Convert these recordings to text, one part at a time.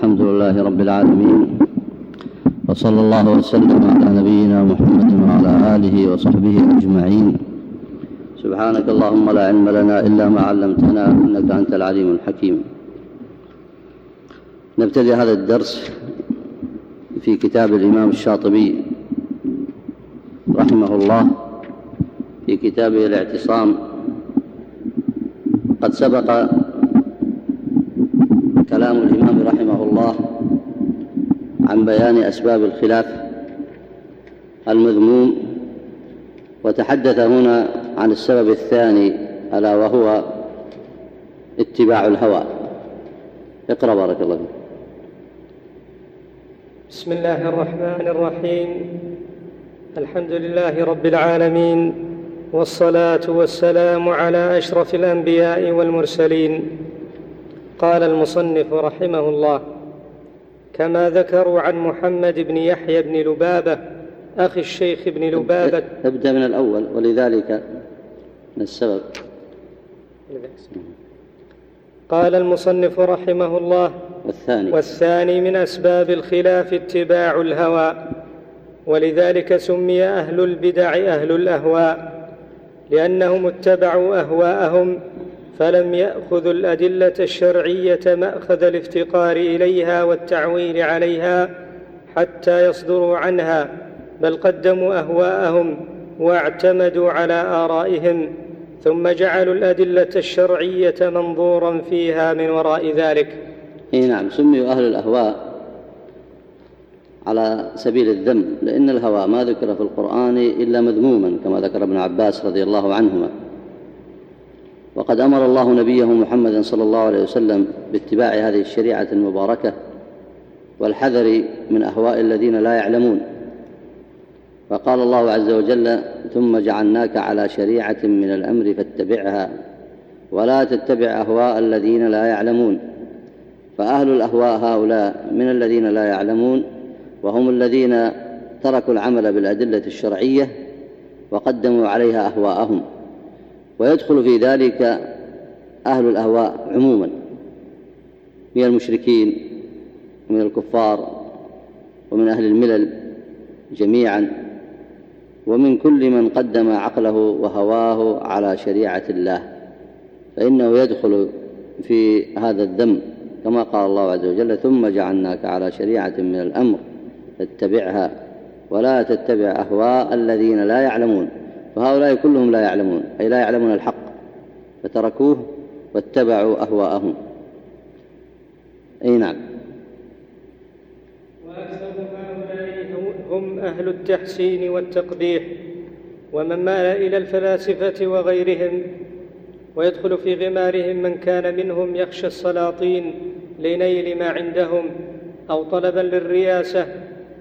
الحمد لله رب العالمين وصلى الله وسلم على نبينا محمد وعلى آله وصحبه أجمعين. سبحانك اللهم لا علم لنا إلا ما علمتنا إنك أنت العليم الحكيم. نبتدي هذا الدرس في كتاب الإمام الشاطبي رحمه الله في كتابه الاعتصام. قد سبق كلام الإمام رحمه الله عن بيان أسباب الخلاف المذموم وتحدث هنا عن السبب الثاني ألا وهو اتباع الهوى. اقرأ بارك الله فيك. بسم الله الرحمن الرحيم. الحمد لله رب العالمين والصلاة والسلام على أشرف الأنبياء والمرسلين. قال المصنف رحمه الله كما ذكروا عن محمد بن يحيى بن لبابة أخي الشيخ بن لبابة. ابدأ من الأول ولذلك من السبب. قال المصنف رحمه الله والثاني. والثاني من أسباب الخلاف اتباع الهوى ولذلك سمي أهل البدع أهل الأهواء لأنهم اتبعوا أهواءهم فلم يأخذوا الأدلة الشرعية مأخذ الافتقار إليها والتعويل عليها حتى يصدروا عنها بل قدموا أهواءهم واعتمدوا على آرائهم ثم جعلوا الأدلة الشرعية منظورا فيها من وراء ذلك. إي نعم سميوا أهل الأهواء على سبيل الذم لأن الهوى ما ذكر في القرآن إلا مذموما كما ذكر ابن عباس رضي الله عنهما. وقد أمر الله نبيه محمدا صلى الله عليه وسلم باتباع هذه الشريعة المباركة والحذر من أهواء الذين لا يعلمون. فقال الله عز وجل ثم جعلناك على شريعة من الأمر فاتبعها ولا تتبع أهواء الذين لا يعلمون. فأهل الأهواء هؤلاء من الذين لا يعلمون وهم الذين تركوا العمل بالأدلة الشرعية وقدموا عليها أهواءهم. ويدخل في ذلك أهل الأهواء عموما من المشركين ومن الكفار ومن أهل الملل جميعا ومن كل من قدم عقله وهواه على شريعة الله. فإنه يدخل في هذا الذم كما قال الله عز وجل ثم جعلناك على شريعة من الأمر فاتبعها ولا تتبع أهواء الذين لا يعلمون. فهؤلاء كلهم لا يعلمون أي لا يعلمون الحق فتركوه واتبعوا أهواءهم. أي نعم. هم أهل التحسين والتقبيح ومن مال إلى الفلاسفة وغيرهم ويدخل في غمارهم من كان منهم يخشى السلاطين لنيل ما عندهم أو طلبا للرياسة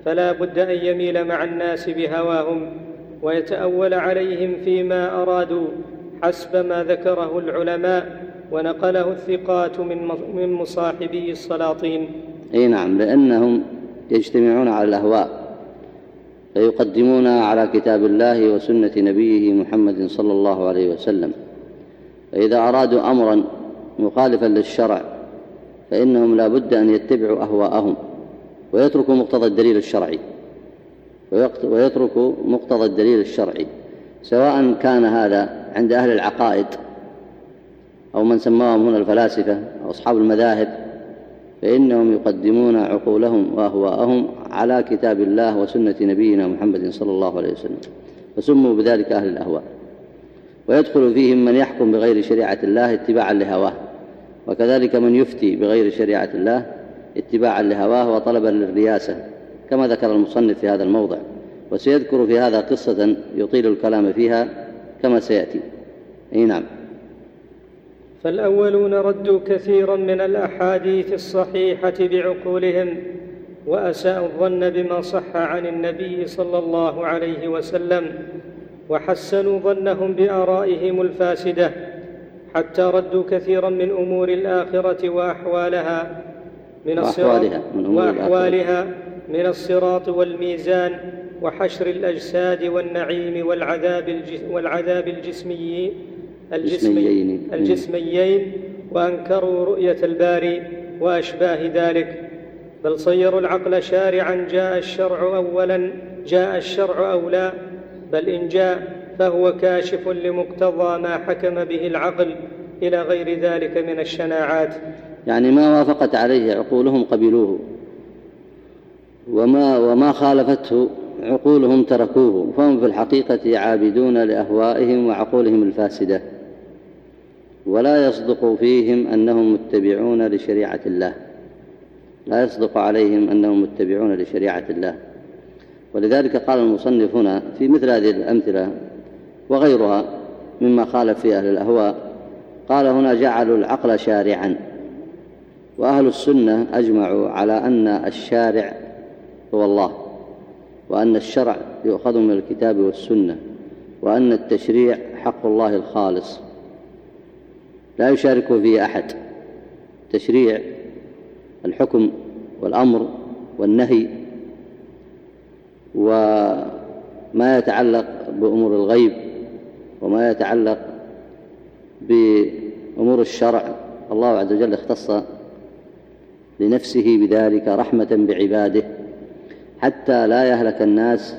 فلا بد أن يميل مع الناس بهواهم. ويتأول عليهم فيما أرادوا حسب ما ذكره العلماء ونقله الثقات من مصاحبي السلاطين. أي نعم لأنهم يجتمعون على الأهواء فيقدمون على كتاب الله وسنة نبيه محمد صلى الله عليه وسلم. فإذا أرادوا امرا مخالفا للشرع فإنهم لا بد أن يتبعوا أهواءهم ويتركوا مقتضى الدليل الشرعي. ويتركوا مقتضى الدليل الشرعي سواء كان هذا عند أهل العقائد أو من سماهم هنا الفلاسفة أو أصحاب المذاهب فإنهم يقدمون عقولهم وأهواءهم على كتاب الله وسنة نبينا محمد صلى الله عليه وسلم فسموا بذلك أهل الأهواء. ويدخل فيهم من يحكم بغير شريعة الله اتباعا لهواه وكذلك من يفتي بغير شريعة الله اتباعا لهواه وطلبا للرياسة. كما ذكر المصنف في هذا الموضع وسيذكر في هذا قصة يطيل الكلام فيها كما سيأتي. أي نعم. فالأولون ردوا كثيرا من الأحاديث الصحيحة بعقولهم وأساءوا الظن بما صح عن النبي صلى الله عليه وسلم وحسنوا ظنهم بآرائهم الفاسدة حتى ردوا كثيرا من أمور الآخرة وأحوالها من الصراط وأحوالها من الصراط والميزان وحشر الأجساد والنعيم والعذاب, والعذاب الجسمي الجسميين, الجسميين وأنكروا رؤية الباري وأشباه ذلك. بل صيروا العقل شارعا جاء الشرع اولا جاء الشرع أولى. بل إن جاء فهو كاشف لمقتضى ما حكم به العقل إلى غير ذلك من الشناعات. يعني ما وافقت عليه عقولهم قبلوه. وما وما خالفته عقولهم تركوه فهم في الحقيقة عابدون لأهوائهم وعقولهم الفاسدة ولا يصدق فيهم أنهم متبعون لشريعة الله لا يصدق عليهم أنهم متبعون لشريعة الله. ولذلك قال المصنف هنا في مثل هذه الأمثلة وغيرها مما خالف في أهل الأهواء قال هنا جعلوا العقل شارعا وأهل السنة أجمعوا على أن الشارع هو الله وأن الشرع يؤخذ من الكتاب والسنة وأن التشريع حق الله الخالص. لا يشارك فيه أحد. تشريع الحكم والأمر والنهي وما يتعلق بأمور الغيب وما يتعلق بأمور الشرع. الله عز وجل اختص لنفسه بذلك رحمة بعباده. حتى لا يهلك الناس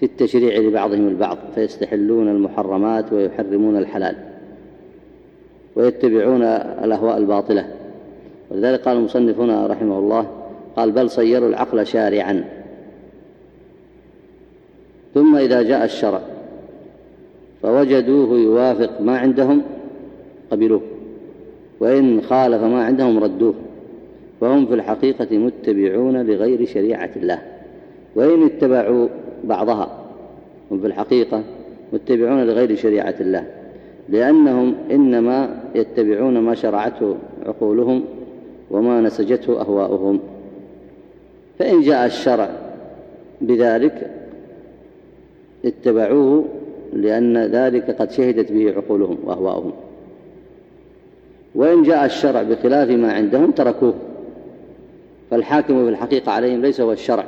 في التشريع لبعضهم البعض فيستحلون المحرمات ويحرمون الحلال ويتبعون الأهواء الباطلة. ولذلك قال المصنف هنا رحمه الله قال بل صيروا العقل شارعا. ثم إذا جاء الشرع فوجدوه يوافق ما عندهم قبلوه وإن خالف ما عندهم ردوه فهم في الحقيقة متبعون لغير شريعة الله. وإن اتبعوا بعضها هم في الحقيقة متبعون لغير شريعة الله لأنهم إنما يتبعون ما شرعته عقولهم وما نسجته أهواؤهم. فإن جاء الشرع بذلك اتبعوه لأن ذلك قد شهدت به عقولهم وأهواؤهم. وإن جاء الشرع بخلاف ما عندهم تركوه. فالحاكم في الحقيقة عليهم ليس هو الشرع.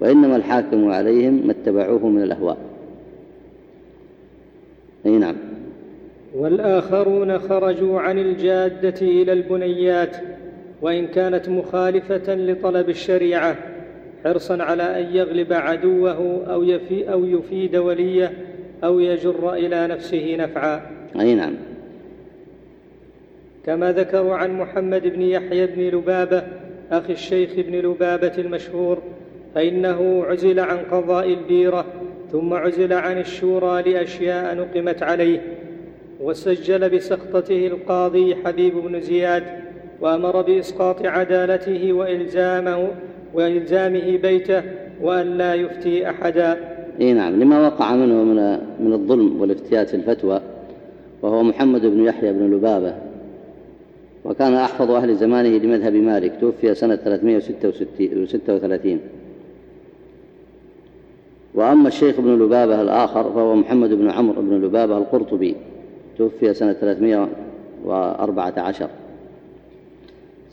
وإنما الحاكم عليهم ما اتبعوه من الأهواء. أي نعم. والآخرون خرجوا عن الجادة إلى البنيات وإن كانت مخالفة لطلب الشريعة حرصا على أن يغلب عدوه أو, يفي أو يفيد وليه أو يجر إلى نفسه نفعا. أي نعم. كما ذكروا عن محمد بن يحيى بن لبابة أخي الشيخ بن لبابة المشهور فإنه عزل عن قضاء البيرة ثم عزل عن الشورى لأشياء نقمت عليه وسجل بسخطته القاضي حبيب بن زياد وأمر بإسقاط عدالته وإلزامه وإلزامه بيته وأن لا يفتي أحدا. إي نعم لما وقع منه من من الظلم والافتيات في الفتوى وهو محمد بن يحيى بن لبابة وكان أحفظ أهل زمانه لمذهب مالك توفي سنة 336 وأما الشيخ ابن لبابة الآخر فهو محمد بن عمرو بن لبابة القرطبي توفي سنة 314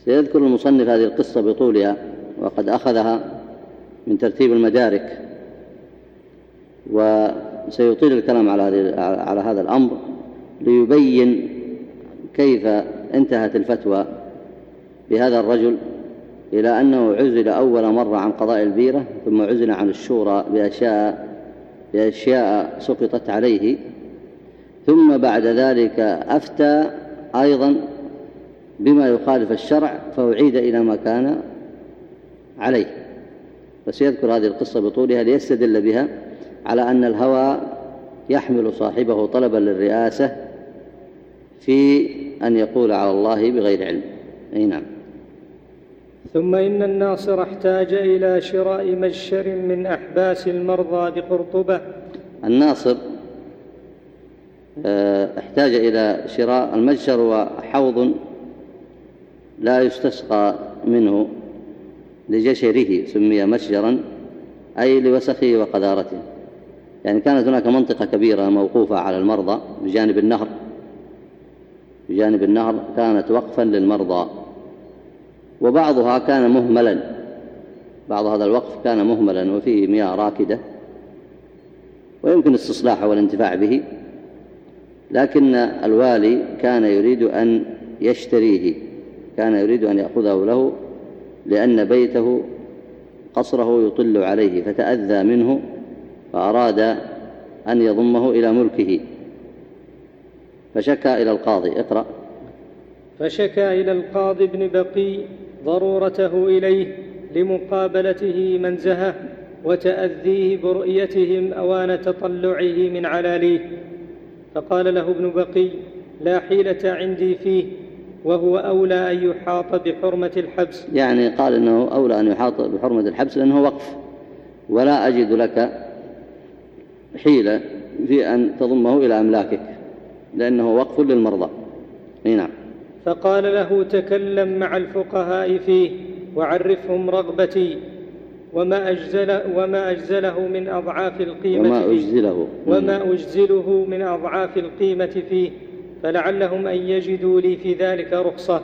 سيذكر المصنف هذه القصة بطولها وقد أخذها من ترتيب المدارك وسيطيل الكلام على على هذا الأمر ليبين كيف انتهت الفتوى بهذا الرجل إلى أنه عزل أول مرة عن قضاء البيرة ثم عزل عن الشورى بأشياء, بأشياء سقطت عليه. ثم بعد ذلك أفتى أيضا بما يخالف الشرع فأعيد إلى ما كان عليه. فسيذكر هذه القصة بطولها ليستدل بها على أن الهوى يحمل صاحبه طلبا للرئاسة في أن يقول على الله بغير علم. أي نعم. ثم إن الناصر احتاج إلى شراء مجشر من أحباس المرضى بقرطبة. الناصر آه، احتاج إلى شراء المجشر وحوض لا يستسقى منه لجشره سمي مشجرا أي لوسخه وقذارته. يعني كانت هناك منطقة كبيرة موقوفة على المرضى بجانب النهر بجانب النهر كانت وقفا للمرضى. وبعضها كان مهملا. بعض هذا الوقف كان مهملا وفيه مياه راكدة ويمكن استصلاحه والانتفاع به لكن الوالي كان يريد أن يشتريه كان يريد أن يأخذه له لأن بيته قصره يطل عليه فتأذى منه فأراد أن يضمه إلى ملكه. فشكى إلى القاضي اقرأ. فشكى إلى القاضي بن بقي ضرورته إليه لمقابلته منزهه وتأذيه برؤيتهم أوان تطلعه من علاليه. فقال له ابن بقي لا حيلة عندي فيه وهو أولى أن يحاط بحرمة الحبس. يعني قال إنه أولى أن يحاط بحرمة الحبس لأنه وقف. ولا أجد لك حيلة في أن تضمه إلى أملاكك لأنه وقف للمرضى. نعم. فقال له تكلم مع الفقهاء فيه وعرفهم رغبتي وما, أجزل وما أجزله من أضعاف القيمة وما أجزله وما أجزله من أضعاف القيمة فيه. فلعلهم أن يجدوا لي في ذلك رخصة.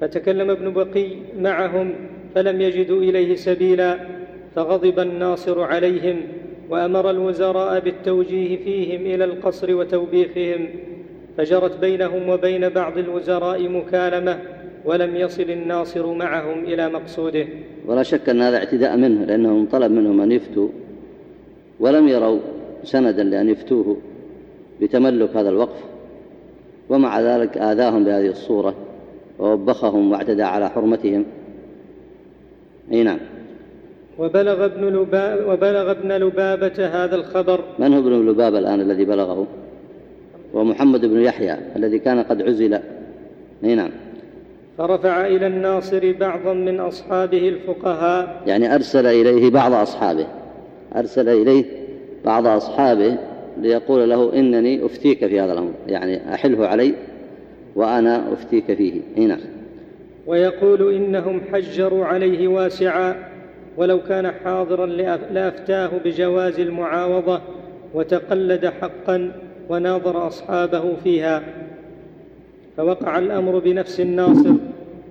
فتكلم ابن بقي معهم فلم يجدوا إليه سبيلا. فغضب الناصر عليهم وأمر الوزراء بالتوجيه فيهم إلى القصر وتوبيخهم. فجرت بينهم وبين بعض الوزراء مكالمة ولم يصل الناصر معهم إلى مقصوده. ولا شك أن هذا اعتداء منه لأنهم طلب منهم أن يفتوا ولم يروا سندا لأن يفتوه بتملك هذا الوقف. ومع ذلك آذاهم بهذه الصورة ووبخهم واعتدى على حرمتهم. أي نعم. وبلغ ابن, وبلغ ابن لبابة هذا الخبر. من هو ابن لبابة الآن الذي بلغه؟ ومحمد بن يحيى الذي كان قد عزل. نعم. فرفع إلى الناصر بعضا من أصحابه الفقهاء. يعني أرسل إليه بعض أصحابه. أرسل إليه بعض أصحابه ليقول له إنني أفتيك في هذا الأمر. يعني أحله علي وأنا أفتيك فيه. هنا ويقول إنهم حجروا عليه واسعا ولو كان حاضرا لأفتاه بجواز المعاوضة وتقلد حقا وناظر أصحابه فيها. فوقع الأمر بنفس الناصر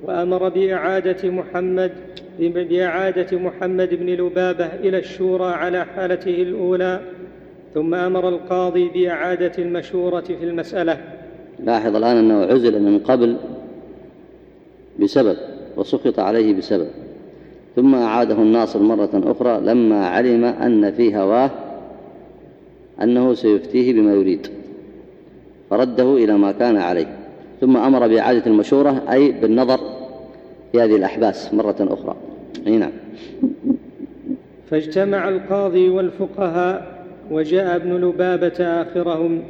وأمر بإعادة محمد بإعادة محمد بن لبابة إلى الشورى على حالته الأولى ثم أمر القاضي بإعادة المشورة في المسألة. لاحظ الآن أنه عزل من قبل بسبب وسقط عليه بسبب. ثم أعاده الناصر مرة أخرى لما علم أن في هواه أنه سيفتيه بما يريد. فرده إلى ما كان عليه. ثم أمر بإعادة المشورة أي بالنظر في هذه الأحباس مرة أخرى. أي نعم. فاجتمع القاضي والفقهاء وجاء ابن لبابة آخرهم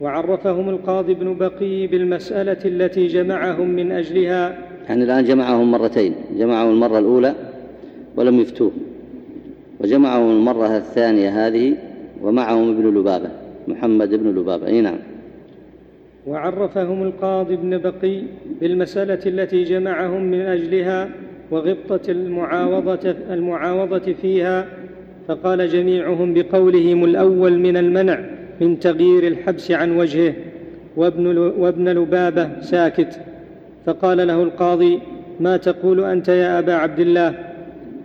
وعرفهم القاضي ابن بقي بالمسألة التي جمعهم من أجلها. يعني الآن جمعهم مرتين. جمعهم المرة الأولى ولم يفتوه. وجمعهم المرة الثانية هذه ومعهم ابن لبابة محمد بن لبابة. أي نعم. وعرفهم القاضي ابن بقي بالمسألة التي جمعهم من أجلها وغبطة المعاوضة, المعاوضة فيها فقال جميعهم بقولهم الأول من المنع من تغيير الحبس عن وجهه وابن, وابن لبابة ساكت. فقال له القاضي ما تقول أنت يا أبا عبد الله؟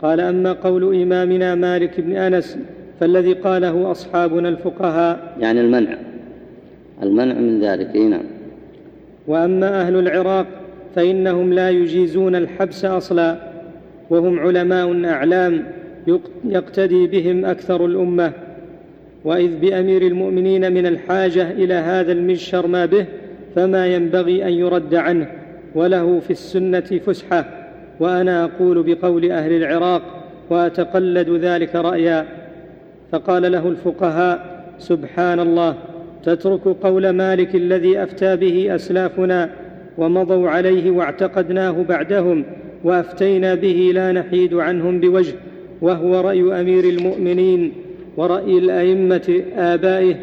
قال أما قول إمامنا مالك بن أنس فالذي قاله أصحابنا الفقهاء. يعني المنع. المنع من ذلك نعم. وأما أهل العراق فإنهم لا يجيزون الحبس أصلا وهم علماء أعلام يقتدي بهم أكثر الأمة. وإذ بأمير المؤمنين من الحاجة إلى هذا المجشر ما به فما ينبغي أن يرد عنه وله في السنة فسحة. وأنا أقول بقول أهل العراق وأتقلد ذلك رأيا. فقال له الفقهاء سبحان الله تترك قول مالك الذي أفتى به أسلافنا ومضوا عليه واعتقدناه بعدهم وأفتينا به لا نحيد عنهم بوجه وهو رأي أمير المؤمنين ورأي الأئمة آبائه.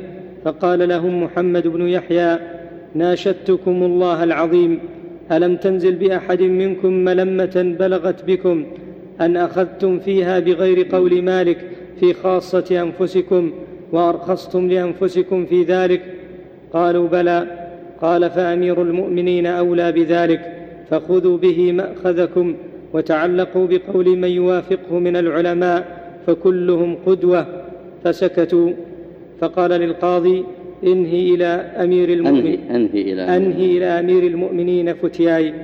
فقال لهم محمد بن يحيى ناشدتكم الله العظيم ألم تنزل بأحد منكم ملمة بلغت بكم أن أخذتم فيها بغير قول مالك في خاصة أنفسكم وأرخصتم لأنفسكم في ذلك. قالوا بلى. قال فأمير المؤمنين أولى بذلك. فخذوا به مأخذكم وتعلقوا بقول من يوافقه من العلماء فكلهم قدوة. فسكتوا. فقال للقاضي انهي إلى أمير المؤمنين أنهي, أنهي, إلى, أنهي إلى أمير المؤمنين فتياي.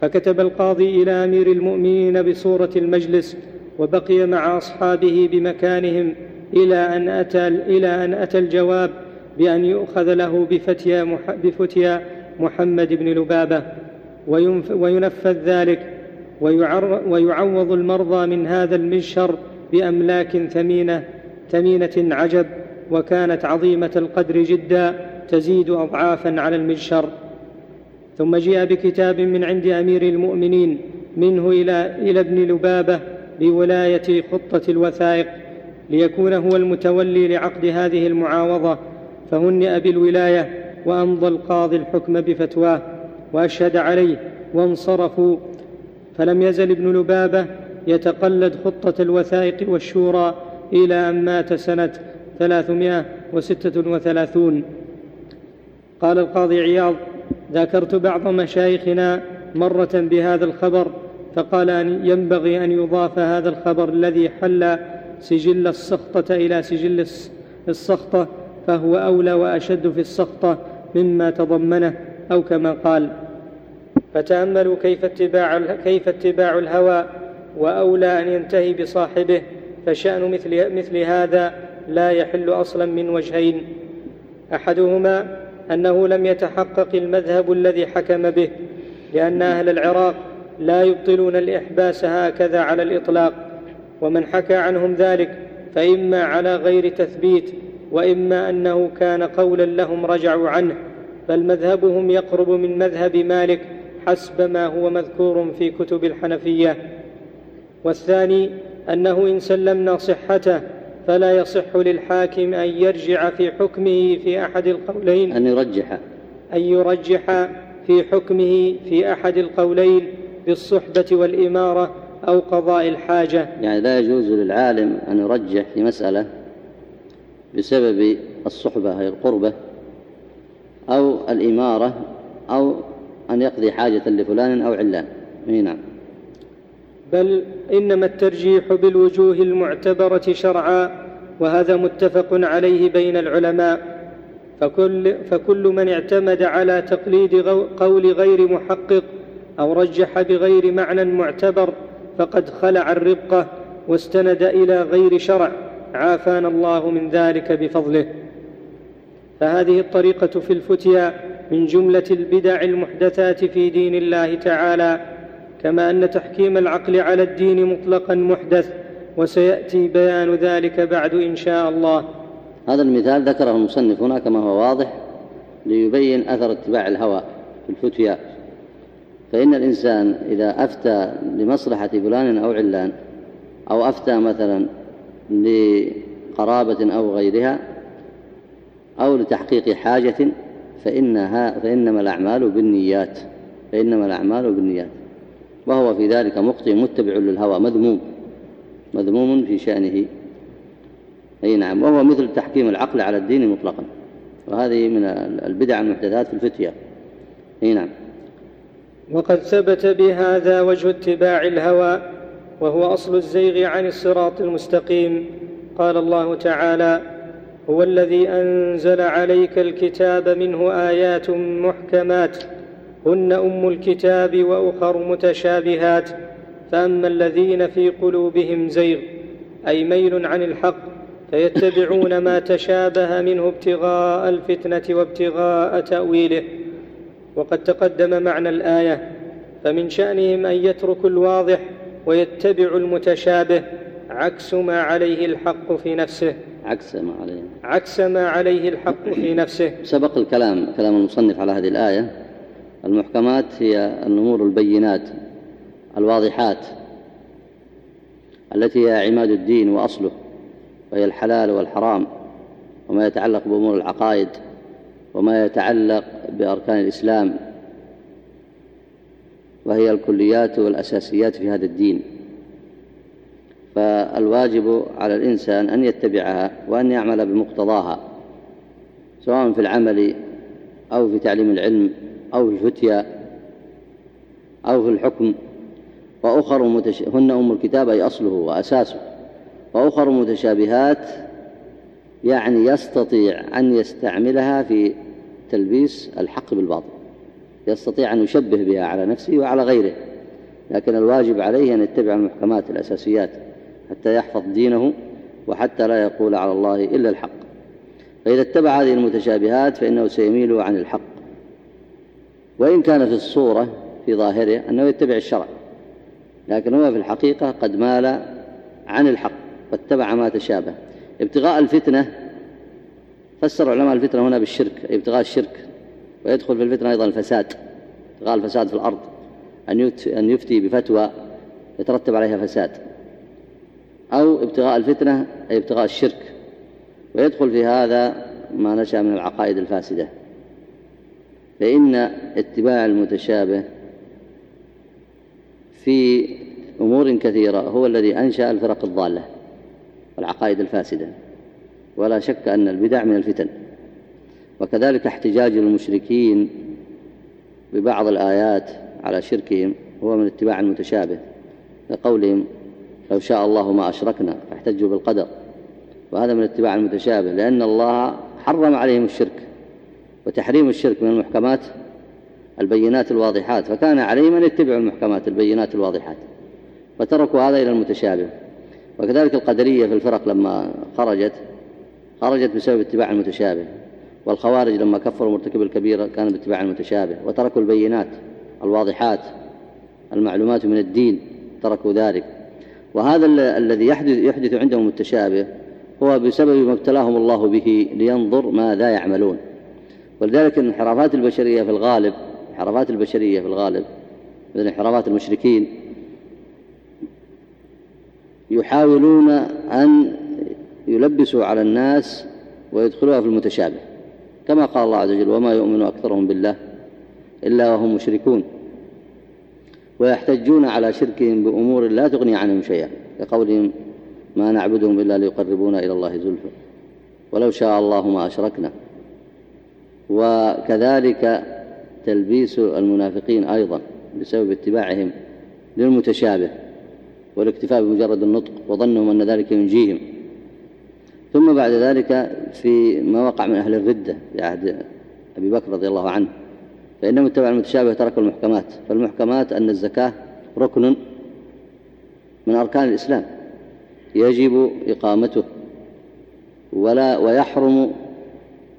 فكتب القاضي إلى أمير المؤمنين بصورة المجلس وبقي مع أصحابه بمكانهم إلى أن أتى إلى أن أتى الجواب بأن يؤخذ له بفتيا بفتيا محمد بن لبابة وينفذ ذلك ويعوض المرضى من هذا المنشر بأملاك ثمينة ثمينة عجب وكانت عظيمة القدر جدا تزيد اضعافا على المنشر. ثم جيء بكتاب من عند أمير المؤمنين منه إلى إلى ابن لبابة بولايه خطة الوثائق ليكون هو المتولي لعقد هذه المعاوضة فهنئ بالولاية وأمضى القاضي الحكم بفتواه وأشهد عليه وانصرفوا. فلم يزل ابن لبابة يتقلد خطة الوثائق والشورى إلى أن مات سنة ثلاثمائة وستة وثلاثون. قال القاضي عياض ذكرت بعض مشايخنا مرة بهذا الخبر فقال أن ينبغي أن يضاف هذا الخبر الذي حل سجل السخطة إلى سجل السخطة فهو أولى وأشد في السخطة مما تضمنه أو كما قال فتأملوا كيف اتباع كيف اتباع الهوى وأولى أن ينتهي بصاحبه فشأن مثل مثل هذا لا يحل أصلا من وجهين. أحدهما أنه لم يتحقق المذهب الذي حكم به لأن أهل العراق لا يبطلون الإحباس هكذا على الإطلاق ومن حكى عنهم ذلك فإما على غير تثبيت وإما أنه كان قولا لهم رجعوا عنه بل مذهبهم يقرب من مذهب مالك حسب ما هو مذكور في كتب الحنفية. والثاني أنه إن سلمنا صحته فلا يصح للحاكم أن يرجع في حكمه في أحد القولين. أن يرجح. أن يرجح في حكمه في أحد القولين. بالصحبة والإمارة أو قضاء الحاجة. يعني لا يجوز للعالم أن يرجح في مسألة بسبب الصحبة هي القربة أو الإمارة أو أن يقضي حاجة لفلان أو علان. نعم. بل إنما الترجيح بالوجوه المعتبرة شرعا وهذا متفق عليه بين العلماء. فكل, فكل من اعتمد على تقليد قول غير محقق أو رجح بغير معنى معتبر فقد خلع الربقه واستند إلى غير شرع. عافانا الله من ذلك بفضله. فهذه الطريقة في الفتيا من جملة البدع المحدثات في دين الله تعالى كما أن تحكيم العقل على الدين مطلقا محدث وسيأتي بيان ذلك بعد إن شاء الله. هذا المثال ذكره المصنف هنا كما هو واضح ليبين أثر اتباع الهوى في الفتيا. فإن الإنسان إذا أفتى لمصلحة فلان أو علان أو أفتى مثلا لقرابة أو غيرها أو لتحقيق حاجة فإنها فإنما الأعمال بالنيات فإنما الأعمال بالنيات. وهو في ذلك مخطئ متبع للهوى مذموم مذموم في شأنه. أي نعم وهو مثل تحكيم العقل على الدين مطلقا. وهذه من البدع المحدثات في الفتية. أي نعم. وقد ثبت بهذا وجه اتباع الهوى وهو أصل الزيغ عن الصراط المستقيم. قال الله تعالى هو الذي أنزل عليك الكتاب منه آيات محكمات هن أم الكتاب وأخر متشابهات. فأما الذين في قلوبهم زيغ أي ميل عن الحق فيتبعون ما تشابه منه ابتغاء الفتنة وابتغاء تأويله. وقد تقدم معنى الآية فمن شانهم ان يتركوا الواضح ويتبعوا المتشابه عكس ما عليه الحق في نفسه. عكس ما عليه. عكس ما عليه الحق في نفسه. سبق الكلام كلام المصنف على هذه الآية. المحكمات هي الأمور البينات الواضحات التي هي عماد الدين وأصله وهي الحلال والحرام وما يتعلق بأمور العقائد. وما يتعلق بأركان الإسلام وهي الكليات والأساسيات في هذا الدين. فالواجب على الإنسان أن يتبعها وأن يعمل بمقتضاها سواء في العمل أو في تعليم العلم أو في الفتيا أو في الحكم. وأخر متش... هن أم الكتاب أي أصله وأساسه. وأخر متشابهات يعني يستطيع أن يستعملها في تلبيس الحق بالباطل يستطيع أن يشبه بها على نفسه وعلى غيره لكن الواجب عليه أن يتبع المحكمات الأساسيات حتى يحفظ دينه وحتى لا يقول على الله إلا الحق. فإذا اتبع هذه المتشابهات فإنه سيميل عن الحق. وإن كان في الصورة في ظاهره أنه يتبع الشرع لكن هو في الحقيقة قد مال عن الحق واتبع ما تشابه. ابتغاء الفتنة فسر علماء الفتنة هنا بالشرك ابتغاء الشرك ويدخل في الفتنة أيضا الفساد ابتغاء الفساد في الأرض أن يفتي بفتوى يترتب عليها فساد. أو ابتغاء الفتنة أي ابتغاء الشرك. ويدخل في هذا ما نشأ من العقائد الفاسدة. فإن اتباع المتشابه في أمور كثيرة هو الذي أنشأ الفرق الضالة والعقائد الفاسدة. ولا شك أن البدع من الفتن. وكذلك احتجاج المشركين ببعض الآيات على شركهم هو من اتباع المتشابه لقولهم لو شاء الله ما أشركنا فاحتجوا بالقدر. وهذا من اتباع المتشابه لأن الله حرم عليهم الشرك وتحريم الشرك من المحكمات البينات الواضحات فكان عليهم أن يتبعوا المحكمات البينات الواضحات فتركوا هذا إلى المتشابه. وكذلك القدرية في الفرق لما خرجت خرجت بسبب اتباع المتشابه والخوارج لما كفروا مرتكب الكبيرة كان باتباع المتشابه وتركوا البينات الواضحات المعلومات من الدين تركوا ذلك. وهذا الذي يحدث, يحدث عندهم التشابه هو بسبب ما ابتلاهم الله به لينظر ماذا يعملون. ولذلك الانحرافات البشرية في الغالب انحرافات البشرية في الغالب مثل انحرافات المشركين يحاولون أن يلبسوا على الناس ويدخلوها في المتشابه. كما قال الله عز وجل وما يؤمن أكثرهم بالله إلا وهم مشركون ويحتجون على شركهم بأمور لا تغني عنهم شيئا كقولهم ما نعبدهم إلا ليقربونا إلى الله زلفى ولو شاء الله ما أشركنا. وكذلك تلبيس المنافقين أيضا بسبب اتباعهم للمتشابه والاكتفاء بمجرد النطق وظنهم أن ذلك ينجيهم. ثم بعد ذلك في ما وقع من أهل الردة في عهد أبي بكر رضي الله عنه فإنهم اتبعوا المتشابه تركوا المحكمات فالمحكمات أن الزكاة ركن من أركان الإسلام يجب إقامته ولا ويحرم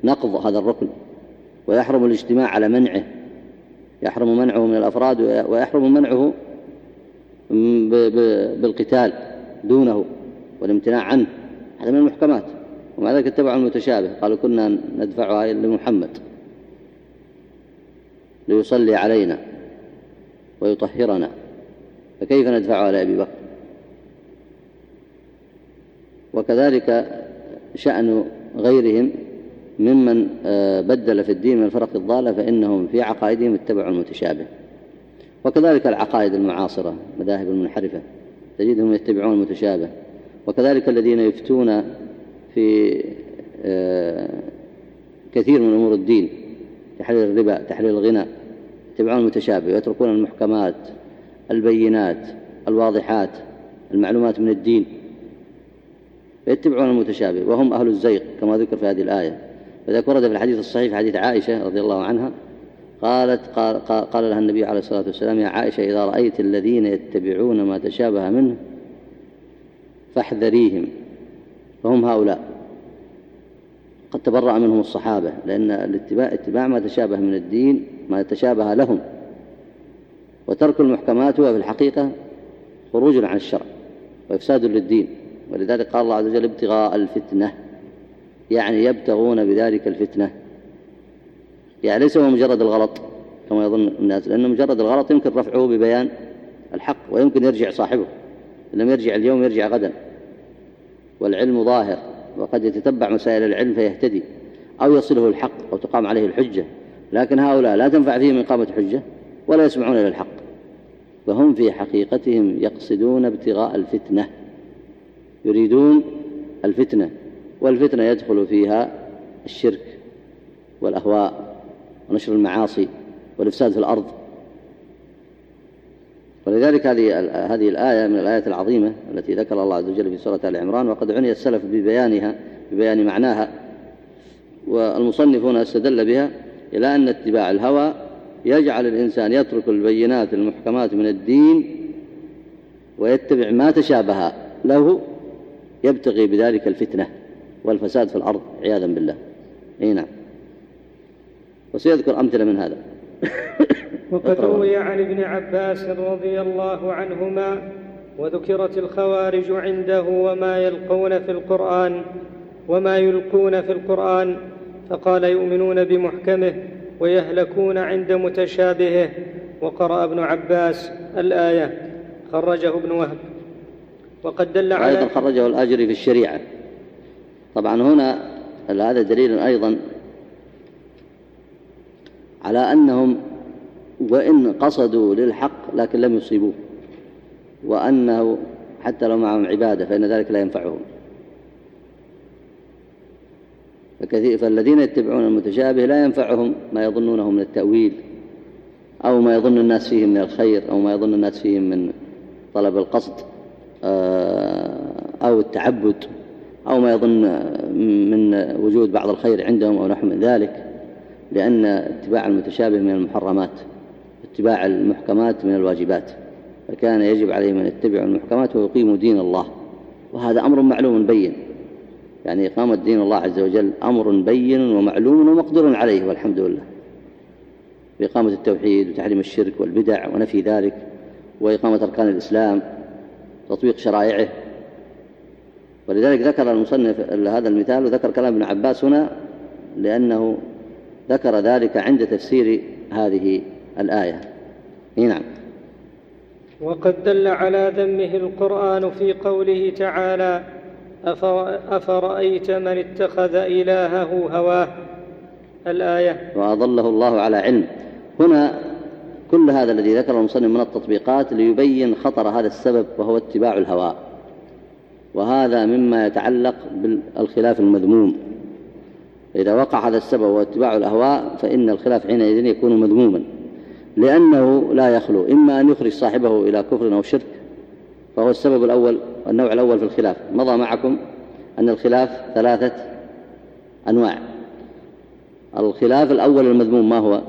نقض هذا الركن ويحرم الاجتماع على منعه يحرم منعه من الأفراد ويحرم منعه بالقتال دونه والامتناع عنه. هذا من المحكمات ومع ذلك اتبعوا المتشابه قالوا كنا ندفعها لمحمد ليصلي علينا ويطهرنا فكيف ندفعها لأبي بكر؟ وكذلك شأن غيرهم ممن آه، بدل في الدين من الفرق الضالة فإنهم في عقائدهم اتبعوا المتشابه. وكذلك العقائد المعاصرة مذاهب المنحرفة تجدهم يتبعون المتشابه. وكذلك الذين يفتون في آه، كثير من أمور الدين تحليل الربا تحليل الغنى يتبعون المتشابه ويتركون المحكمات البينات الواضحات المعلومات من الدين فيتبعون المتشابه وهم أهل الزيغ كما ذكر في هذه الآية. فذلك ورد في الحديث الصحيح حديث عائشة رضي الله عنها قالت قال, قال لها النبي عليه الصلاة والسلام يا عائشة إذا رأيت الذين يتبعون ما تشابه منه فاحذريهم فهم هؤلاء. قد تبرأ منهم الصحابة لأن الاتباع اتباع ما تشابه من الدين ما تشابه لهم. وترك المحكمات هو في الحقيقة خروج عن الشرع وإفساد للدين. ولذلك قال الله عز وجل ابتغاء الفتنة. يعني يبتغون بذلك الفتنة. يعني ليس هو مجرد الغلط كما يظن الناس لأن مجرد الغلط يمكن رفعه ببيان الحق ويمكن يرجع صاحبه. لم يرجع اليوم يرجع غدا. والعلم ظاهر وقد يتتبع مسائل العلم فيهتدي أو يصله الحق أو تقام عليه الحجة. لكن هؤلاء لا تنفع فيهم إقامة حجة ولا يسمعون إلى الحق. فهم في حقيقتهم يقصدون ابتغاء الفتنة. يريدون الفتنة والفتنة يدخل فيها الشرك والأهواء ونشر المعاصي والإفساد في الأرض. ولذلك هذه هذه الآية من الآيات العظيمة التي ذكر الله عز وجل في سورة آل عمران وقد عني السلف ببيانها ببيان معناها والمصنفون استدل بها إلى أن اتباع الهوى يجعل الإنسان يترك البينات المحكمات من الدين ويتبع ما تشابه له يبتغي بذلك الفتنة والفساد في الأرض عياذا بالله. إي نعم. وسيذكر أمثلة من هذا. وقد روي عن ابن عباس رضي الله عنهما وذكرت الخوارج عنده وما يلقون في القرآن وما يلقون في القرآن فقال يؤمنون بمحكمه ويهلكون عند متشابهه وقرأ ابن عباس الآية خرجه ابن وهب. وقد دل على أيضا خرجه الأجري في الشريعة. طبعا هنا هذا دليل أيضا على أنهم وإن قصدوا للحق لكن لم يصيبوه. وأنه حتى لو معهم عبادة فإن ذلك لا ينفعهم. فكثير فالذين يتبعون المتشابه لا ينفعهم ما يظنونه من التأويل أو ما يظن الناس فيهم من الخير أو ما يظن الناس فيهم من طلب القصد آه، أو التعبد أو ما يظن من وجود بعض الخير عندهم أو نحو من ذلك لأن اتباع المتشابه من المحرمات. اتباع المحكمات من الواجبات فكان يجب عليهم أن يتبعوا المحكمات ويقيموا دين الله. وهذا أمر معلوم بين يعني إقامة دين الله عز وجل أمر بين ومعلوم ومقدور عليه والحمد لله. بإقامة التوحيد وتحريم الشرك والبدع ونفي ذلك وإقامة أركان الإسلام تطبيق شرائعه. ولذلك ذكر المصنف هذا المثال وذكر كلام ابن عباس هنا لأنه ذكر ذلك عند تفسير هذه الآية. نعم. وقد دل على ذمه القرآن في قوله تعالى أفرأيت من اتخذ إلهه هواه؟ الآية. وأضله الله على علم. هنا كل هذا الذي ذكره المصنف من التطبيقات ليبين خطر هذا السبب وهو اتباع الهوى. وهذا مما يتعلق بالخلاف المذموم. إذا وقع هذا السبب وهو اتباع الأهواء فإن الخلاف حينئذ يكون مذموما. لأنه لا يخلو. إما أن يخرج صاحبه إلى كفر أو شرك فهو السبب الأول النوع الأول في الخلاف. مضى معكم أن الخلاف ثلاثة أنواع. الخلاف الأول المذموم ما هو؟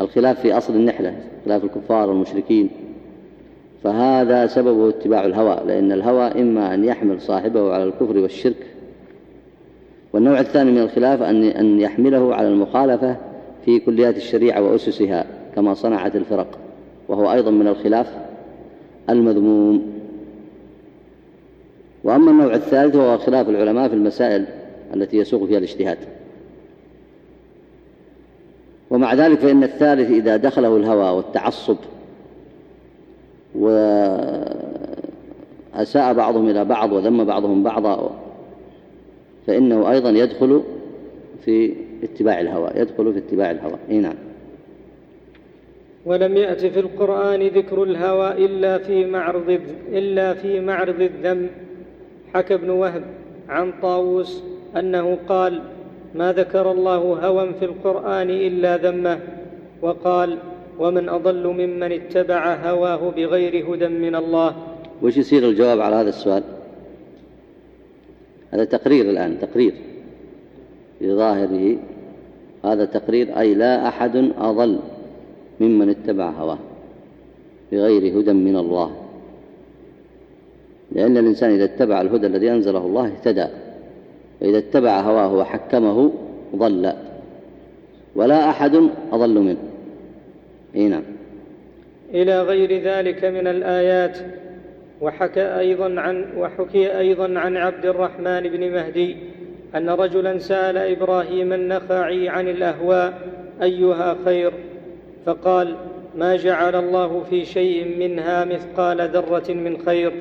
الخلاف في أصل النحلة خلاف الكفار والمشركين. فهذا سببه اتباع الهوى لأن الهوى إما أن يحمل صاحبه على الكفر والشرك والنوع الثاني من الخلاف أن يحمله على المخالفة في كليات الشريعة وأسسها كما صنعت الفرق وهو أيضا من الخلاف المذموم. وأما النوع الثالث هو خلاف العلماء في المسائل التي يسوق فيها الاجتهاد. ومع ذلك فإن الثالث إذا دخله الهوى والتعصب وأساء بعضهم إلى بعض وذم بعضهم بعضا فإنه أيضا يدخل في اتباع الهوى يدخل في اتباع الهوى. إي نعم. ولم يأت في القرآن ذكر الهوى إلا في معرض إلا في معرض الذم. حكى ابن وهب عن طاووس أنه قال ما ذكر الله هوى في القرآن إلا ذمه. وقال ومن أضل ممن اتبع هواه بغير هدى من الله. وش يصير الجواب على هذا السؤال؟ هذا تقرير الآن تقرير. لظاهره هذا تقرير أي لا أحد أضل ممن اتبع هواه بغير هدى من الله. لأن الإنسان إذا اتبع الهدى الذي أنزله الله اهتدى وإذا اتبع هواه وحكمه ضل. ولا أحد أضل منه. إيه نعم. إلى غير ذلك من الآيات. وحكى أيضا عن وحكي أيضا عن عبد الرحمن بن مهدي أن رجلا سأل إبراهيم النخعي عن الأهواء أيها خير؟ فقال ما جعل الله في شيء منها مثقال ذرة من خير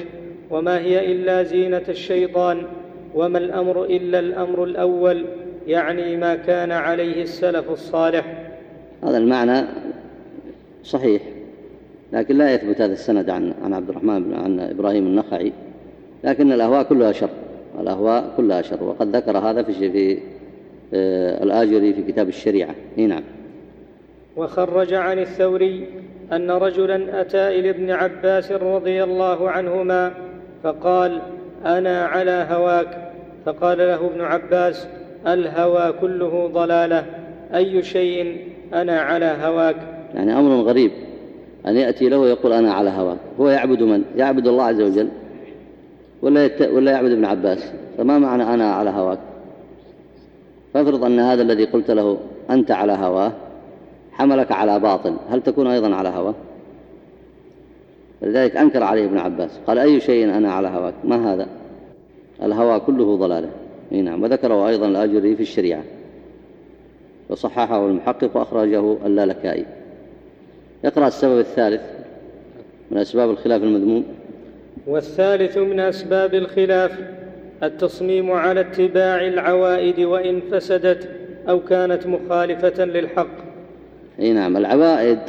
وما هي إلا زينة الشيطان وما الأمر إلا الأمر الأول يعني ما كان عليه السلف الصالح. هذا المعنى صحيح. لكن لا يثبت هذا السند عن عن عبد الرحمن بن عن إبراهيم النخعي. لكن الأهواء كلها شر. الأهواء كلها شر. وقد ذكر هذا في في آه، الآجري في كتاب الشريعة. نعم. وخرج عن الثوري أن رجلا أتى إلى ابن عباس رضي الله عنهما فقال أنا على هواك. فقال له ابن عباس الهوى كله ضلالة. أي شيء أنا على هواك؟ يعني أمر غريب. أن يأتي له ويقول أنا على هواك هو يعبد من؟ يعبد الله عز وجل. ولا يت... ولا يعبد ابن عباس. فما معنى أنا على هواك؟ فافرض أن هذا الذي قلت له أنت على هواه حملك على باطل. هل تكون أيضا على هواه؟ لذلك أنكر عليه ابن عباس. قال أي شيء أنا على هواك؟ ما هذا؟ الهوى كله ضلالة. نعم. وذكره أيضا الآجري في الشريعة. وصححه المحقق وأخرجه اللالكائي يقرأ السبب الثالث من أسباب الخلاف المذموم. والثالث من أسباب الخلاف التصميم على اتباع العوائد وإن فسدت أو كانت مخالفة للحق. أي نعم العوائد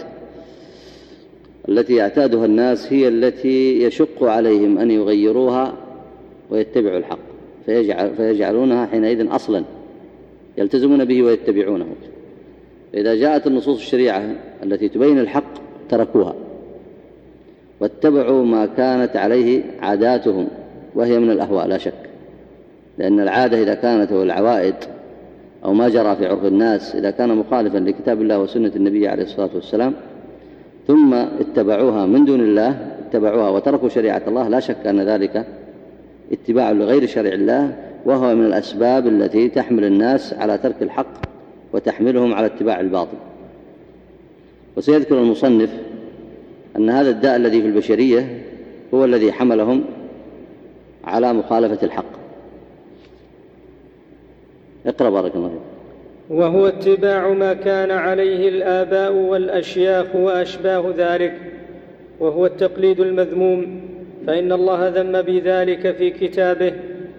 التي يعتادها الناس هي التي يشق عليهم أن يغيروها ويتبعوا الحق فيجعل فيجعلونها حينئذ أصلا يلتزمون به ويتبعونه. فإذا جاءت النصوص الشريعة التي تبين الحق تركوها. واتبعوا ما كانت عليه عاداتهم وهي من الأهواء لا شك. لأن العادة إذا كانت هو العوائد أو ما جرى في عرف الناس إذا كان مخالفا لكتاب الله وسنة النبي عليه الصلاة والسلام ثم اتبعوها من دون الله اتبعوها وتركوا شريعة الله لا شك أن ذلك اتباع لغير شرع الله وهو من الأسباب التي تحمل الناس على ترك الحق وتحملهم على اتباع الباطل. وسيذكر المصنف أن هذا الداء الذي في البشرية هو الذي حملهم على مخالفة الحق. اقرأ بارك الله فيك. وهو اتباع ما كان عليه الآباء والأشياخ وأشباه ذلك. وهو التقليد المذموم. فإن الله ذم بذلك في كتابه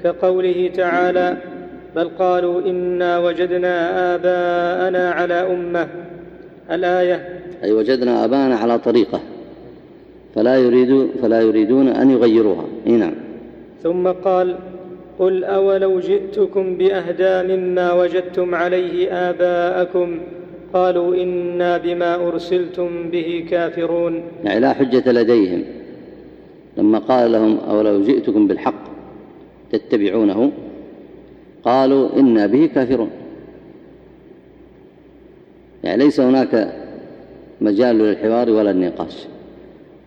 كقوله تعالى بل قالوا إنا وجدنا آباءنا على أمة. الآية أي وجدنا آباءنا على طريقة فلا, يريد فلا يريدون أن يغيروها. إيه نعم. ثم قال قل أولو جئتكم بأهدى مما وجدتم عليه آباءكم؟ قالوا إنا بما أرسلتم به كافرون. يعني لا حجة لديهم. لما قال لهم أولو جئتكم بالحق تتبعونه؟ قالوا إنا به كافرون. يعني ليس هناك مجال للحوار ولا النقاش.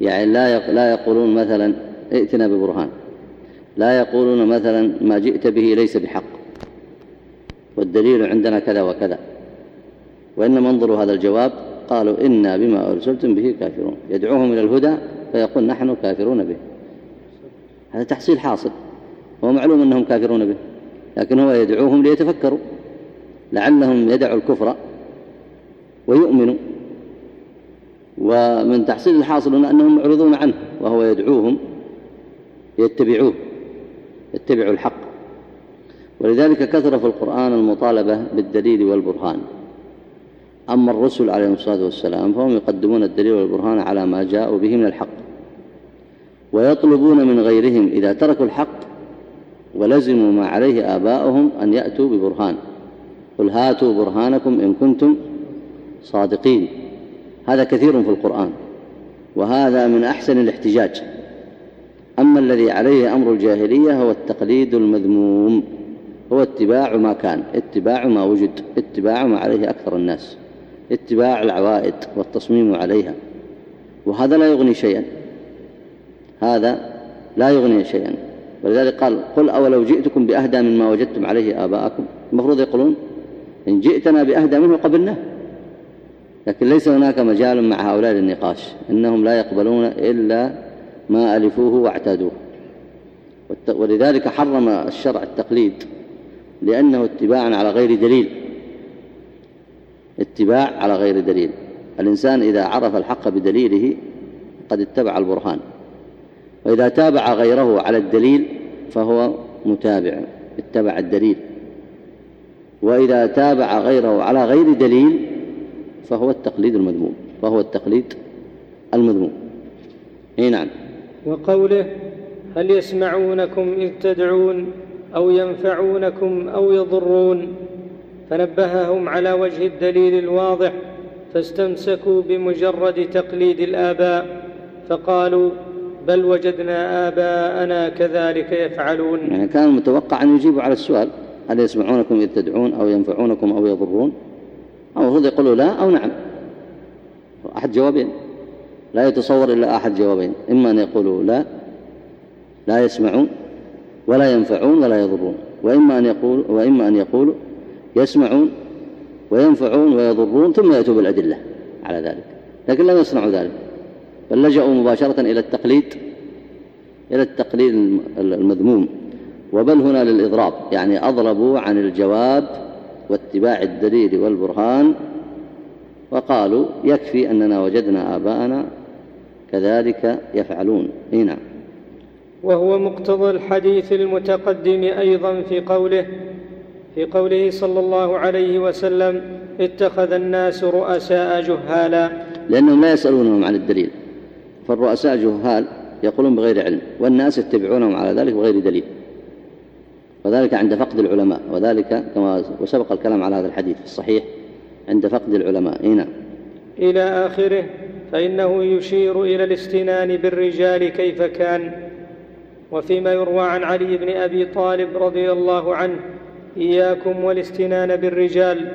يعني لا لا يقولون مثلا ائتنا ببرهان. لا يقولون مثلا ما جئت به ليس بحق. والدليل عندنا كذا وكذا. وإنما انظروا هذا الجواب قالوا إنا بما أرسلتم به كافرون. يدعوهم إلى الهدى فيقول نحن كافرون به. هذا تحصيل حاصل. هو معلوم أنهم كافرون به. لكن هو يدعوهم ليتفكروا. لعلهم يدعوا الكفر ويؤمنوا. ومن تحصيل الحاصل أنهم معرضون عنه وهو يدعوهم يتبعوه اتبعوا الحق. ولذلك كثر في القرآن المطالبة بالدليل والبرهان. أما الرسل عليهم الصلاة والسلام فهم يقدمون الدليل والبرهان على ما جاءوا به من الحق. ويطلبون من غيرهم إذا تركوا الحق ولزموا ما عليه آباؤهم أن يأتوا ببرهان. قل هاتوا برهانكم إن كنتم صادقين. هذا كثير في القرآن وهذا من أحسن الاحتجاج. أما الذي عليه أمر الجاهلية هو التقليد المذموم هو اتباع ما كان اتباع ما وجد اتباع ما عليه أكثر الناس اتباع العوائد والتصميم عليها. وهذا لا يغني شيئا. هذا لا يغني شيئا. ولذلك قال قل أولو جئتكم بأهدى مما وجدتم عليه آباءكم؟ المفروض يقولون إن جئتنا بأهدى منه قبلناه لكن ليس هناك مجال مع هؤلاء للنقاش. إنهم لا يقبلون إلا ما ألفوه واعتادوه. ولذلك حرم الشرع التقليد لأنه اتباع على غير دليل. اتباع على غير دليل. الإنسان إذا عرف الحق بدليله قد اتبع البرهان. وإذا تابع غيره على الدليل فهو متابع اتبع الدليل. وإذا تابع غيره على غير دليل فهو التقليد المذموم فهو التقليد المذموم. إي نعم. وقوله هل يسمعونكم إذ تدعون أو ينفعونكم أو يضرون فنبههم على وجه الدليل الواضح فاستمسكوا بمجرد تقليد الآباء فقالوا بل وجدنا آباءنا كذلك يفعلون. يعني كان متوقع أن يجيبوا على السؤال هل يسمعونكم إذ تدعون أو ينفعونكم أو يضرون؟ المفروض يقولوا لا أو نعم. أحد جوابين. لا يتصور إلا أحد جوابين. إما أن يقولوا لا لا يسمعون ولا ينفعون ولا يضرون. وإما أن يقول وإما أن يقولوا يسمعون وينفعون ويضرون ثم يأتوا بالأدلة على ذلك. لكن لم يصنعوا ذلك. بل لجأوا مباشرة إلى التقليد إلى التقليد المذموم. وبل هنا للإضراب. يعني أضربوا عن الجواب واتباع الدليل والبرهان وقالوا يكفي أننا وجدنا آباءنا كذلك يفعلون. أي نعم. وهو مقتضى الحديث المتقدم أيضا في قوله في قوله صلى الله عليه وسلم اتخذ الناس رؤساء جهالا. لأنهم لا يسألونهم عن الدليل فالرؤساء جهال يقولون بغير علم والناس يتبعونهم على ذلك بغير دليل. وذلك عند فقد العلماء وذلك كما وسبق الكلام على هذا الحديث الصحيح عند فقد العلماء هنا نعم. إلى آخره فإنه يشير إلى الاستنان بالرجال كيف كان وفيما يروى عن علي بن أبي طالب رضي الله عنه إياكم والاستنان بالرجال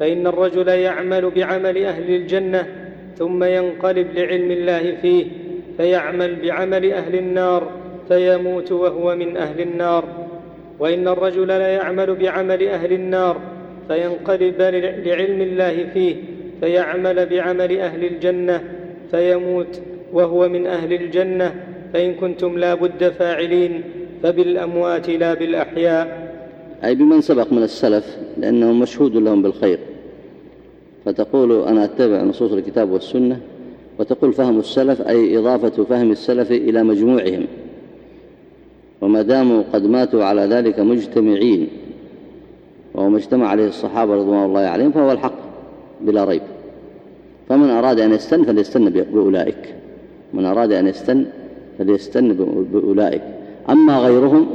فإن الرجل يعمل بعمل أهل الجنة ثم ينقلب لعلم الله فيه فيعمل بعمل أهل النار فيموت وهو من أهل النار وإن الرجل ليعمل بعمل أهل النار فينقلب لعلم الله فيه فيعمل بعمل أهل الجنة فيموت وهو من أهل الجنة فإن كنتم لا بد فاعلين فبالأموات لا بالأحياء. أي بمن سبق من السلف لأنهم مشهود لهم بالخير. فتقول أنا أتبع نصوص الكتاب والسنة وتقول فهم السلف أي إضافة فهم السلف إلى مجموعهم. وما داموا قد ماتوا على ذلك مجتمعين. وهو ما اجتمع عليه الصحابة رضوان الله عليهم فهو الحق بلا ريب. فمن أراد أن يستن فليستن بأولئك. من أراد أن يستن فليستن بأولئك. أما غيرهم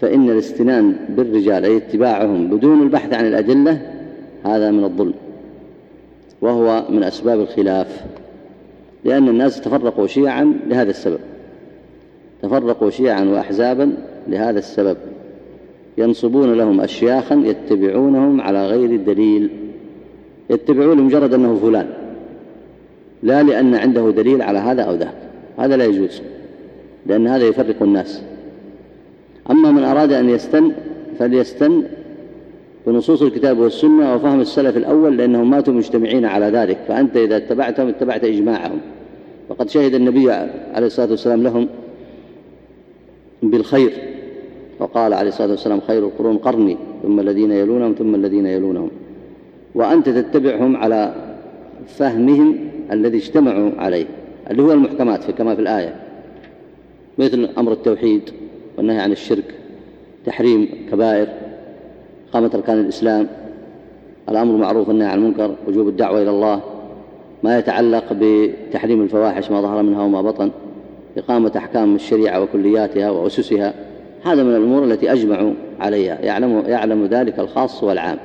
فإن الاستنان بالرجال أي اتباعهم بدون البحث عن الأدلة هذا من الظلم. وهو من أسباب الخلاف. لأن الناس تفرقوا شيعا لهذا السبب. تفرقوا شيعا وأحزابا لهذا السبب. ينصبون لهم أشياخا يتبعونهم على غير دليل. يتبعون لمجرد أنه فلان. لا لأن عنده دليل على هذا أو ذاك. هذا لا يجوز لأن هذا يفرق الناس. أما من أراد أن يستن فليستن بنصوص الكتاب والسنة وفهم السلف الأول لأنهم ماتوا مجتمعين على ذلك. فأنت إذا اتبعتهم اتبعت إجماعهم. وقد شهد النبي عليه الصلاة والسلام لهم بالخير. وقال عليه الصلاة والسلام خير القرون قرني ثم الذين يلونهم ثم الذين يلونهم. وأنت تتبعهم على فهمهم الذي اجتمعوا عليه اللي هو المحكمات في كما في الآية. مثل أمر التوحيد والنهي عن الشرك تحريم كبائر قامة أركان الإسلام الأمر معروف والنهي عن المنكر وجوب الدعوة إلى الله ما يتعلق بتحريم الفواحش ما ظهر منها وما بطن. إقامة أحكام الشريعة وكلياتها وأسسها هذا من الأمور التي أجمعوا عليها يعلم, يعلم ذلك الخاص والعام.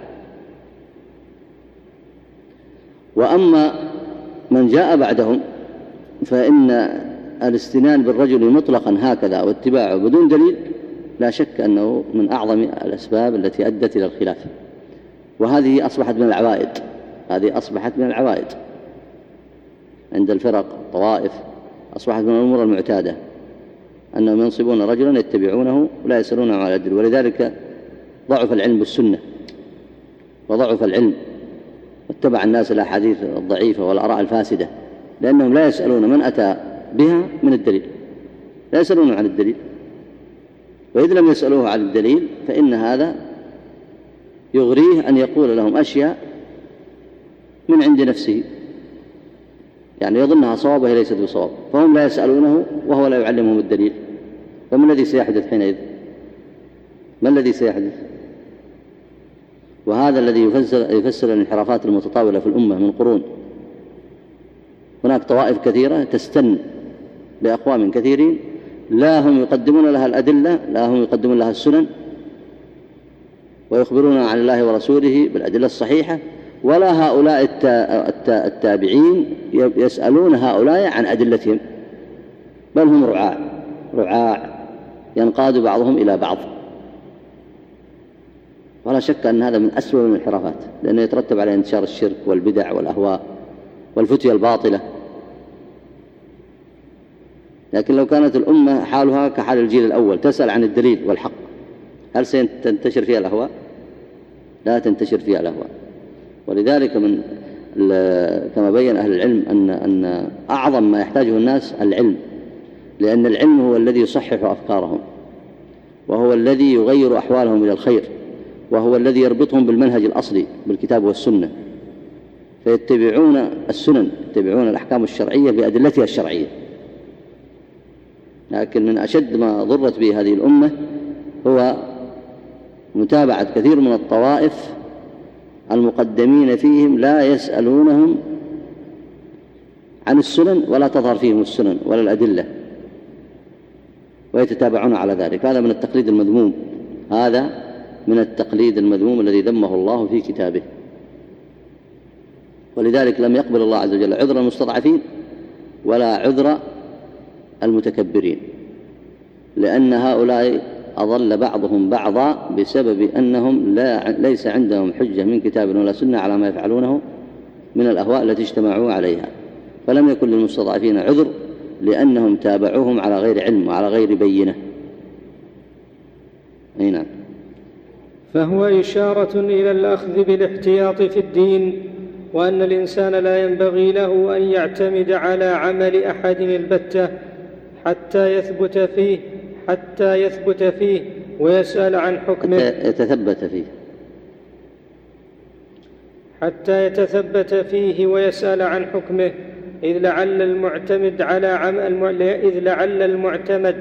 وأما من جاء بعدهم فإن الاستنان بالرجل مطلقا هكذا واتباعه بدون دليل لا شك أنه من أعظم الأسباب التي أدت إلى الخلاف. وهذه أصبحت من العوائد هذه أصبحت من العوائد. عند الفرق الطوائف أصبحت من الأمور المعتادة أنهم ينصبون رجلا يتبعونه ولا يسألونه على الدل ولذلك ضعف العلم بالسنة وضعف العلم. واتبع الناس الأحاديث الضعيفة والآراء الفاسدة لأنهم لا يسألون من أتى بها من الدليل لا يسألون عن الدليل. وإذ لم يسألوه عن الدليل فإن هذا يغريه أن يقول لهم أشياء من عند نفسه. يعني يظنها صواب وهي ليست بصواب. فهم لا يسألونه وهو لا يعلمهم الدليل. فما الذي سيحدث حينئذ؟ ما الذي سيحدث؟ وهذا الذي يفسر, يفسر الانحرافات المتطاولة في الأمة من قرون. هناك طوائف كثيرة تستن بأقوام كثيرين. لا هم يقدمون لها الأدلة لا هم يقدمون لها السنن. ويخبرون عن الله ورسوله بالأدلة الصحيحة. ولا هؤلاء التابعين يسألون هؤلاء عن أدلتهم. بل هم رعاع. رعاع ينقاد بعضهم إلى بعض. ولا شك أن هذا من أسوأ الانحرافات لأنه يترتب على انتشار الشرك والبدع والأهواء والفتية الباطلة. لكن لو كانت الأمة حالها كحال الجيل الأول تسأل عن الدليل والحق. هل سينتشر فيها الأهواء؟ لا تنتشر فيها الأهواء. ولذلك من كما بين أهل العلم أن, أن أعظم ما يحتاجه الناس العلم لأن العلم هو الذي يصحح أفكارهم وهو الذي يغير أحوالهم إلى الخير وهو الذي يربطهم بالمنهج الأصلي بالكتاب والسنة. فيتبعون السنن يتبعون الأحكام الشرعية بأدلتها الشرعية. لكن من أشد ما ضرت به هذه الأمة هو متابعة كثير من الطوائف المقدمين فيهم لا يسألونهم عن السنن ولا تظهر فيهم السنن ولا الأدلة ويتتابعون على ذلك. هذا من التقليد المذموم. هذا من التقليد المذموم الذي ذمه الله في كتابه. ولذلك لم يقبل الله عز وجل عذر المستضعفين ولا عذر المتكبرين. لأن هؤلاء أضل بعضهم بعضا بسبب أنهم لا ليس عندهم حجة من كتاب ولا سنة على ما يفعلونه من الأهواء التي اجتمعوا عليها. فلم يكن للمستضعفين عذر لأنهم تابعوهم على غير علم وعلى غير بينة. أي نعم. فهو إشارة إلى الأخذ بالاحتياط في الدين وأن الإنسان لا ينبغي له أن يعتمد على عمل أحد البتة حتى يثبت فيه حتى يثبت فيه ويسأل عن حكمه. يتثبت فيه. حتى يتثبت فيه ويسأل عن حكمه. إذ لعل المعتمد على عمل إذ لعل المعتمد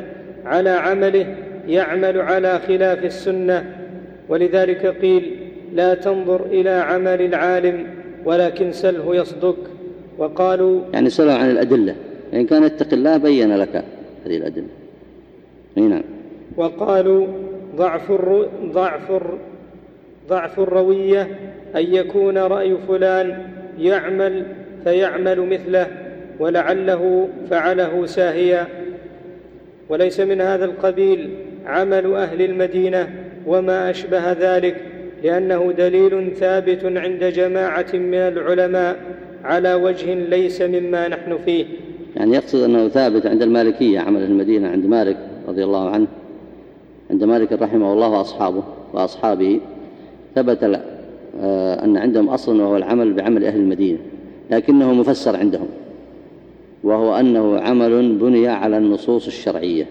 على عمله يعمل على خلاف السنة. ولذلك قيل لا تنظر إلى عمل العالم ولكن سله يصدق. وقالوا يعني سلوا عن الأدلة. إن كان اتق الله بين لك هذه الأدلة. نعم. وقالوا ضعف الرو... ضعف الر... ضعف الروية أن يكون رأي فلان يعمل فيعمل مثله ولعله فعله ساهيا. وليس من هذا القبيل عمل أهل المدينة وما أشبه ذلك لأنه دليل ثابت عند جماعة من العلماء على وجه ليس مما نحن فيه. يعني يقصد أنه ثابت عند المالكية عمل المدينة عند مالك. رضي الله عنه عند مالك رحمه الله وأصحابه وأصحابه ثبت آه، أن عندهم أصل وهو العمل بعمل أهل المدينة لكنه مفسر عندهم وهو أنه عمل بني على النصوص الشرعية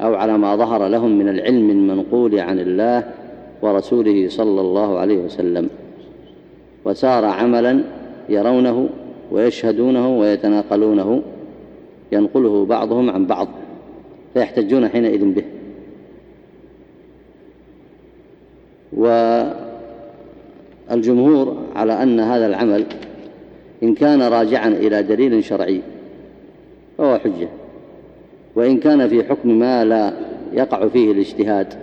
أو على ما ظهر لهم من العلم المنقول عن الله ورسوله صلى الله عليه وسلم. وسار عملا يرونه ويشهدونه ويتناقلونه ينقله بعضهم عن بعض. فيحتجون حينئذ به. والجمهور على أن هذا العمل إن كان راجعا إلى دليل شرعي فهو حجة. وإن كان في حكم ما لا يقع فيه الاجتهاد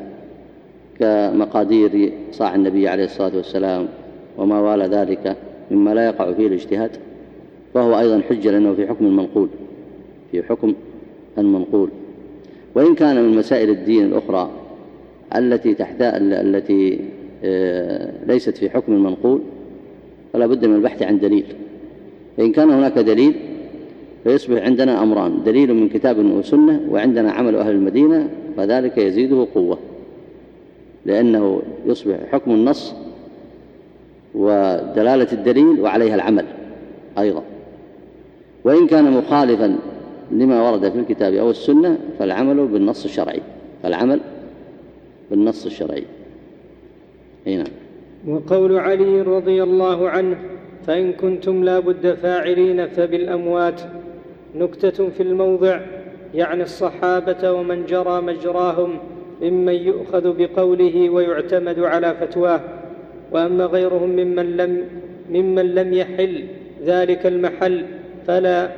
كمقادير صاع النبي عليه الصلاة والسلام وما والى ذلك مما لا يقع فيه الاجتهاد فهو أيضا حجة لأنه في حكم المنقول في حكم المنقول. وإن كان من مسائل الدين الأخرى التي تحتاج التي آه، ليست في حكم المنقول فلا بد من البحث عن دليل. فإن كان هناك دليل فيصبح عندنا أمران دليل من كتاب وسنة وعندنا عمل أهل المدينة فذلك يزيده قوة. لأنه يصبح حكم النص ودلالة الدليل وعليها العمل أيضا. وإن كان مخالفا لما ورد في الكتاب أو السنة فالعمل بالنص الشرعي فالعمل بالنص الشرعي. هنا وقول علي رضي الله عنه فإن كنتم لا بد فاعلين فبالأموات. نكتة في الموضع يعني الصحابة ومن جرى مجراهم ممن يؤخذ بقوله ويعتمد على فتواه. وأما غيرهم ممن لم ممن لم يحل ذلك المحل فلا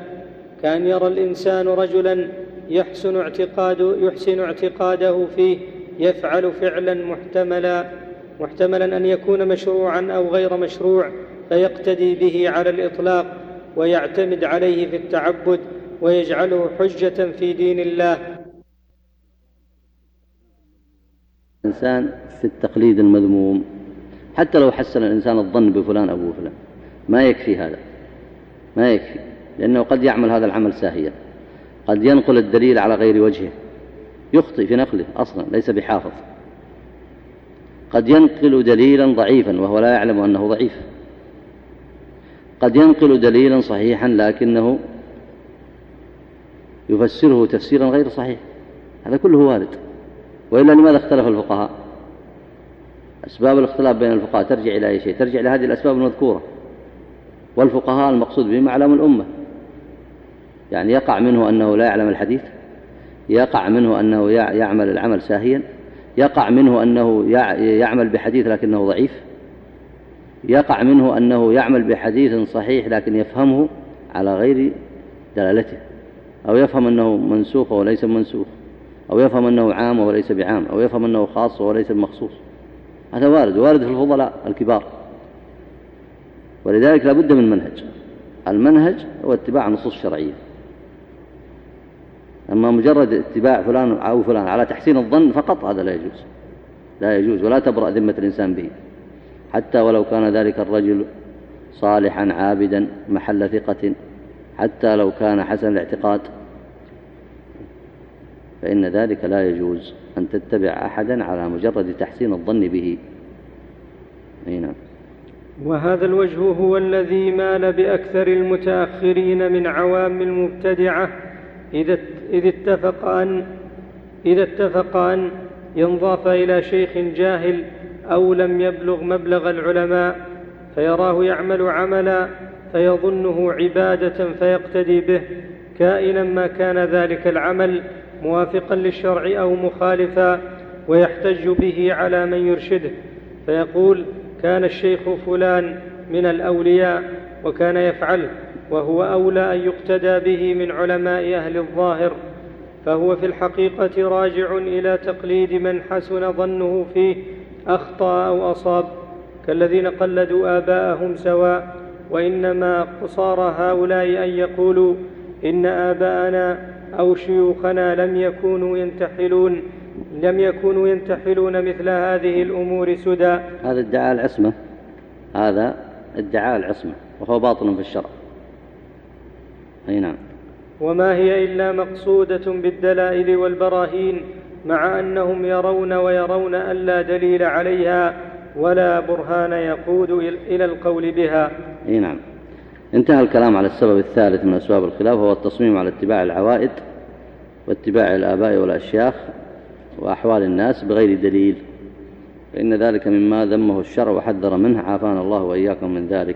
كان يرى الإنسان رجلا يحسن اعتقاد يحسن اعتقاده فيه يفعل فعلا محتملا محتملا أن يكون مشروعا أو غير مشروع فيقتدي به على الإطلاق ويعتمد عليه في التعبد ويجعله حجة في دين الله. الإنسان في التقليد المذموم حتى لو حسن الإنسان الظن بفلان أبو فلان ما يكفي هذا ما يكفي. لأنه قد يعمل هذا العمل ساهيا. قد ينقل الدليل على غير وجهه. يخطئ في نقله أصلا ليس بحافظ. قد ينقل دليلا ضعيفا وهو لا يعلم أنه ضعيف. قد ينقل دليلا صحيحا لكنه يفسره تفسيرا غير صحيح. هذا كله وارد. وإلا لماذا اختلف الفقهاء؟ أسباب الاختلاف بين الفقهاء ترجع إلى أي شيء؟ ترجع إلى هذه الأسباب المذكورة. والفقهاء المقصود بهم أعلام الأمة. يعني يقع منه أنه لا يعلم الحديث يقع منه أنه يعمل العمل ساهيا يقع منه أنه يعمل بحديث لكنه ضعيف يقع منه أنه يعمل بحديث صحيح لكن يفهمه على غير دلالته أو يفهم أنه منسوخ وليس منسوخ أو يفهم أنه عام وليس بعام أو يفهم أنه خاص وليس بمخصوص هذا وارد وارد في الفضلاء الكبار. ولذلك لابد من منهج. المنهج هو اتباع النصوص الشرعية. أما مجرد اتباع فلان أو فلان على تحسين الظن فقط هذا لا يجوز. لا يجوز ولا تبرأ ذمة الإنسان به. حتى ولو كان ذلك الرجل صالحا عابدا محل ثقة حتى لو كان حسن الاعتقاد فإن ذلك لا يجوز أن تتبع أحدا على مجرد تحسين الظن به. نعم. وهذا الوجه هو الذي مال بأكثر المتأخرين من عوام المبتدعة إذا إذ اتفق أن إذا اتفق أن ينضاف إلى شيخ جاهل أو لم يبلغ مبلغ العلماء فيراه يعمل عملا فيظنه عبادة فيقتدي به. كائنا ما كان ذلك العمل موافقا للشرع أو مخالفا ويحتج به على من يرشده. فيقول كان الشيخ فلان من الأولياء وكان يفعله. وهو أولى أن يقتدى به من علماء أهل الظاهر فهو في الحقيقة راجع إلى تقليد من حسن ظنه فيه أخطأ أو أصاب كالذين قلدوا آباءهم سواء وإنما قصار هؤلاء أن يقولوا إن آباءنا أو شيوخنا لم يكونوا ينتحلون لم يكونوا ينتحلون مثل هذه الأمور سدى. هذا ادعاء العصمة هذا ادعاء العصمة وهو باطل في الشرع. أي نعم. وما هي إلا مقصودة بالدلائل والبراهين مع أنهم يرون ويرون أن لا دليل عليها ولا برهان يقود إلى القول بها. أي نعم. انتهى الكلام على السبب الثالث من أسباب الخلاف وهو التصميم على اتباع العوائد واتباع الآباء والأشياخ وأحوال الناس بغير دليل. فإن ذلك مما ذمه الشرع وحذر منه عافانا الله وإياكم من ذلك.